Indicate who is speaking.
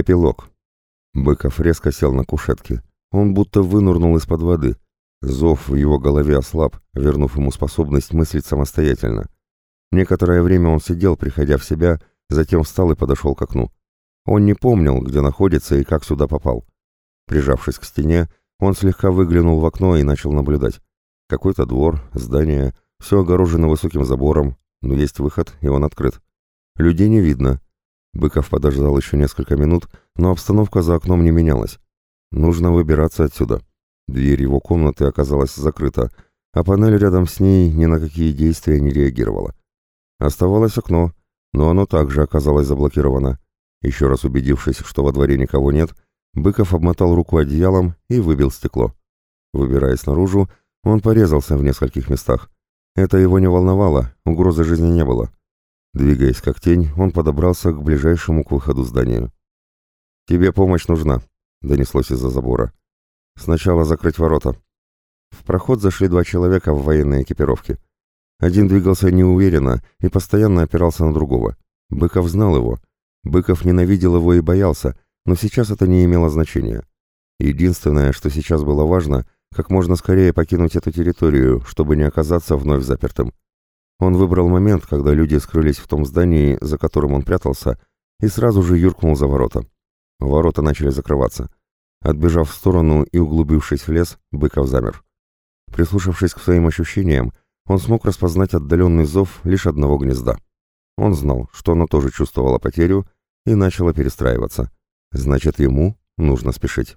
Speaker 1: Эпилог. Быков резко сел на кушетке. Он будто вынурнул из-под воды. Зов в его голове ослаб, вернув ему способность мыслить самостоятельно. Некоторое время он сидел, приходя в себя, затем встал и подошел к окну. Он не помнил, где находится и как сюда попал. Прижавшись к стене, он слегка выглянул в окно и начал наблюдать. Какой-то двор, здание, все огорожено высоким забором, но есть выход, и он открыт. Людей не видно, Быков подождал еще несколько минут, но обстановка за окном не менялась. Нужно выбираться отсюда. Дверь его комнаты оказалась закрыта, а панель рядом с ней ни на какие действия не реагировала. Оставалось окно, но оно также оказалось заблокировано. Еще раз убедившись, что во дворе никого нет, Быков обмотал руку одеялом и выбил стекло. Выбираясь наружу, он порезался в нескольких местах. Это его не волновало, угрозы жизни не было. Двигаясь как тень, он подобрался к ближайшему к выходу зданию. «Тебе помощь нужна», — донеслось из-за забора. «Сначала закрыть ворота». В проход зашли два человека в военной экипировке. Один двигался неуверенно и постоянно опирался на другого. Быков знал его. Быков ненавидел его и боялся, но сейчас это не имело значения. Единственное, что сейчас было важно, как можно скорее покинуть эту территорию, чтобы не оказаться вновь запертым. Он выбрал момент, когда люди скрылись в том здании, за которым он прятался, и сразу же юркнул за ворота. Ворота начали закрываться. Отбежав в сторону и углубившись в лес, Быков замер. Прислушавшись к своим ощущениям, он смог распознать отдаленный зов лишь одного гнезда. Он знал, что оно тоже чувствовало потерю и начало перестраиваться. Значит, ему нужно спешить.